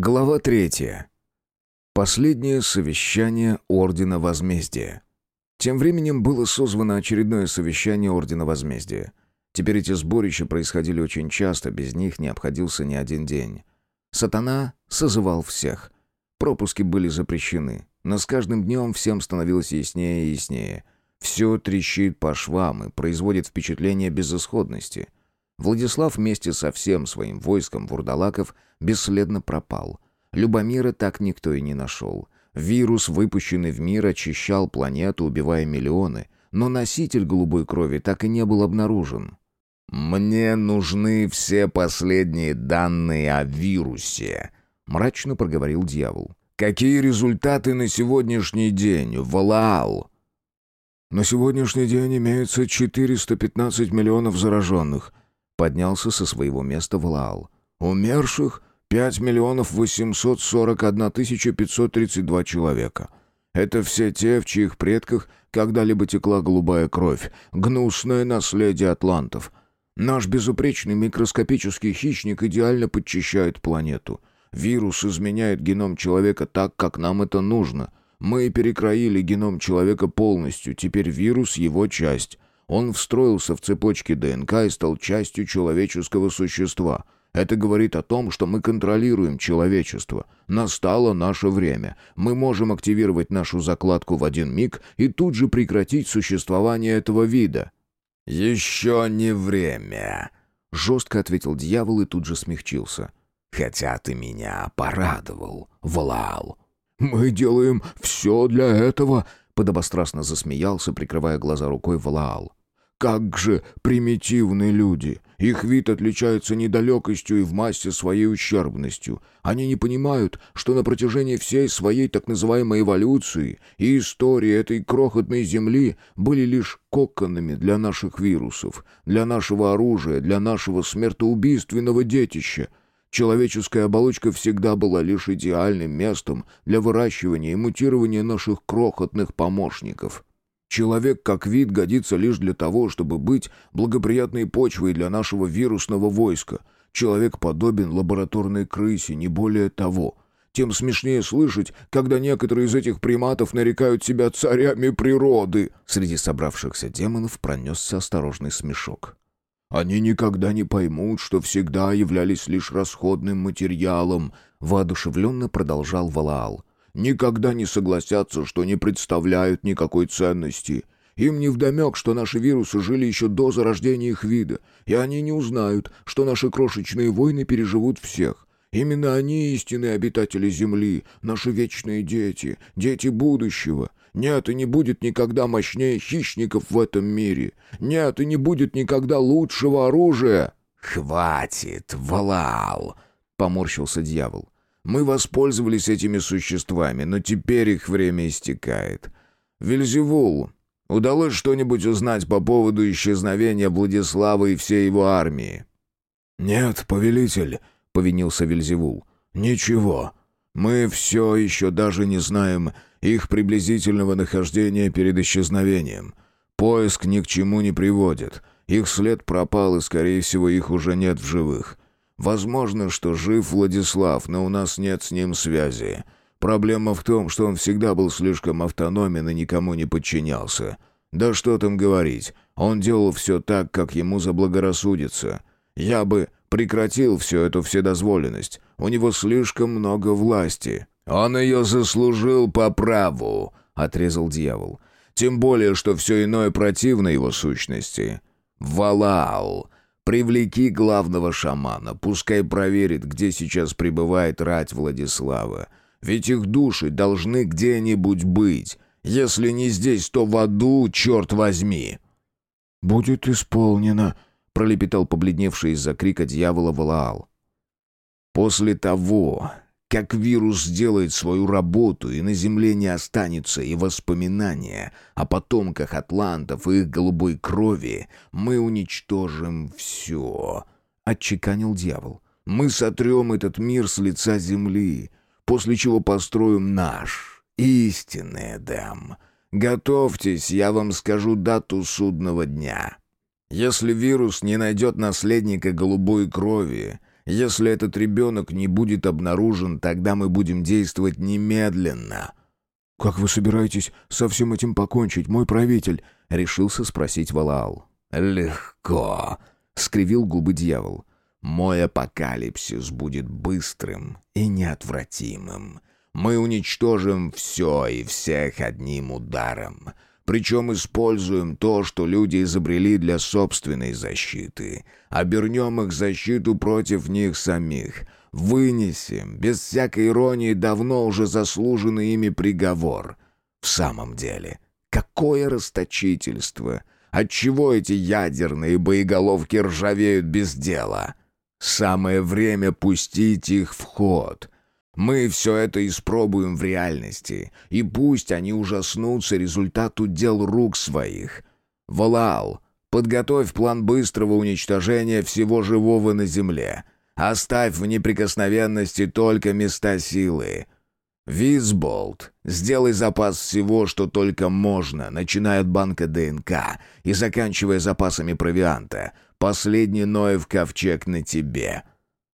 Глава третья. Последнее совещание Ордена Возмездия. Тем временем было созвано очередное совещание Ордена Возмездия. Теперь эти сборища происходили очень часто, без них не обходился ни один день. Сатана созывал всех. Пропуски были запрещены, но с каждым днем всем становилось яснее и яснее. Все трещит по швам и производит впечатление безысходности – Владислав вместе со всем своим войском вурдалаков бесследно пропал. Любомира так никто и не нашел. Вирус, выпущенный в мир, очищал планету, убивая миллионы, но носитель голубой крови так и не был обнаружен. «Мне нужны все последние данные о вирусе», — мрачно проговорил дьявол. «Какие результаты на сегодняшний день, Валаал?» «На сегодняшний день имеется 415 миллионов зараженных», Поднялся со своего места Валаал. «Умерших пять миллионов восемьсот сорок одна тысяча пятьсот тридцать два человека. Это все те, в чьих предках когда-либо текла голубая кровь, гнусное наследие атлантов. Наш безупречный микроскопический хищник идеально подчищает планету. Вирус изменяет геном человека так, как нам это нужно. Мы перекроили геном человека полностью, теперь вирус — его часть». Он встроился в цепочки ДНК и стал частью человеческого существа. Это говорит о том, что мы контролируем человечество. Настало наше время. Мы можем активировать нашу закладку в один миг и тут же прекратить существование этого вида. «Еще не время», — жестко ответил дьявол и тут же смягчился. «Хотя ты меня порадовал, Валаал». «Мы делаем все для этого», — подобострастно засмеялся, прикрывая глаза рукой Валаал. Как же примитивны люди! Их вид отличается недалекостью и в массе своей ущербностью. Они не понимают, что на протяжении всей своей так называемой эволюции и истории этой крохотной Земли были лишь коконами для наших вирусов, для нашего оружия, для нашего смертоубийственного детища. Человеческая оболочка всегда была лишь идеальным местом для выращивания и мутирования наших крохотных помощников. Человек как вид годится лишь для того, чтобы быть благоприятной почвой для нашего вирусного войска. Человек подобен лабораторной крысе, не более того. Тем смешнее слышать, когда некоторые из этих приматов нарекают себя царями природы. Среди собравшихся демонов пронесся осторожный смешок. Они никогда не поймут, что всегда являлись лишь расходным материалом, воодушевленно продолжал Валаал никогда не согласятся, что не представляют никакой ценности. Им не вдомек, что наши вирусы жили еще до зарождения их вида, и они не узнают, что наши крошечные войны переживут всех. Именно они истинные обитатели Земли, наши вечные дети, дети будущего. Нет, и не будет никогда мощнее хищников в этом мире. Нет, и не будет никогда лучшего оружия. «Хватит, Валал!» — поморщился дьявол. Мы воспользовались этими существами, но теперь их время истекает. Вельзевул, удалось что-нибудь узнать по поводу исчезновения Владислава и всей его армии?» «Нет, повелитель», — повинился Вельзевул. «Ничего. Мы все еще даже не знаем их приблизительного нахождения перед исчезновением. Поиск ни к чему не приводит. Их след пропал, и, скорее всего, их уже нет в живых. Возможно, что жив Владислав, но у нас нет с ним связи. Проблема в том, что он всегда был слишком автономен и никому не подчинялся. Да что там говорить, он делал все так, как ему заблагорассудится. Я бы прекратил всю эту вседозволенность. У него слишком много власти». «Он ее заслужил по праву», — отрезал дьявол. «Тем более, что все иное противно его сущности. Валаал, Привлеки главного шамана, пускай проверит, где сейчас пребывает рать Владислава. Ведь их души должны где-нибудь быть. Если не здесь, то в аду, черт возьми!» «Будет исполнено», — пролепетал побледневший из-за крика дьявола Валаал. «После того, как вирус сделает свою работу, и на Земле не останется и воспоминания о потомках атлантов и их голубой крови, мы уничтожим все», — отчеканил дьявол. «Мы сотрем этот мир с лица Земли, после чего построим наш, истинный Эдем. Готовьтесь, я вам скажу дату судного дня. Если вирус не найдет наследника голубой крови, Если этот ребенок не будет обнаружен, тогда мы будем действовать немедленно». «Как вы собираетесь со всем этим покончить, мой правитель?» — решился спросить Валаал. «Легко», — скривил губы дьявол. «Мой апокалипсис будет быстрым и неотвратимым. Мы уничтожим все и всех одним ударом. Причем используем то, что люди изобрели для собственной защиты. Обернем их защиту против них самих. Вынесем, без всякой иронии, давно уже заслуженный ими приговор. В самом деле, какое расточительство! Отчего эти ядерные боеголовки ржавеют без дела? Самое время пустить их в ход — мы все это испробуем в реальности, и пусть они ужаснутся результату дел рук своих. Валаал, подготовь план быстрого уничтожения всего живого на земле. Оставь в неприкосновенности только места силы. Визболт, сделай запас всего, что только можно, начиная от банка ДНК и заканчивая запасами провианта. Последний Ноев ковчег на тебе.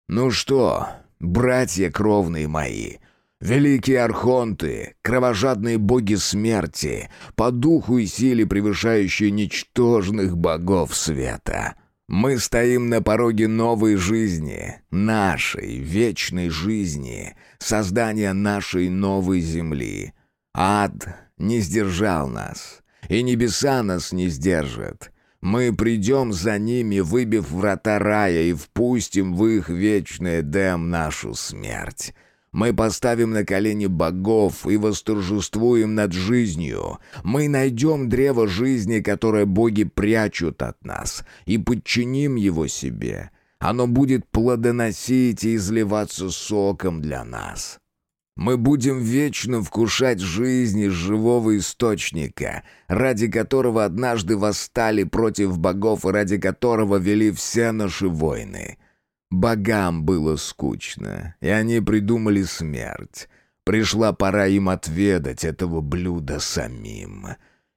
Ну что, братья кровные мои, великие архонты, кровожадные боги смерти, по духу и силе превышающие ничтожных богов света. Мы стоим на пороге новой жизни, нашей вечной жизни, создания нашей новой земли. Ад не сдержал нас, и небеса нас не сдержат. Мы придем за ними, выбив врата рая, и впустим в их вечный Эдем нашу смерть. Мы поставим на колени богов и восторжествуем над жизнью. Мы найдем древо жизни, которое боги прячут от нас, и подчиним его себе. Оно будет плодоносить и изливаться соком для нас. Мы будем вечно вкушать жизнь из живого источника, ради которого однажды восстали против богов и ради которого вели все наши войны. Богам было скучно, и они придумали смерть. Пришла пора им отведать этого блюда самим.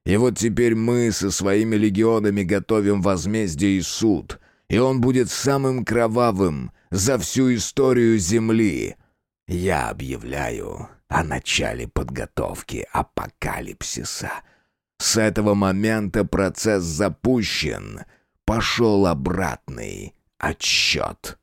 И вот теперь мы со своими легионами готовим возмездие и суд, и он будет самым кровавым за всю историю Земли — я объявляю о начале подготовки апокалипсиса. С этого момента процесс запущен. Пошел обратный отсчет.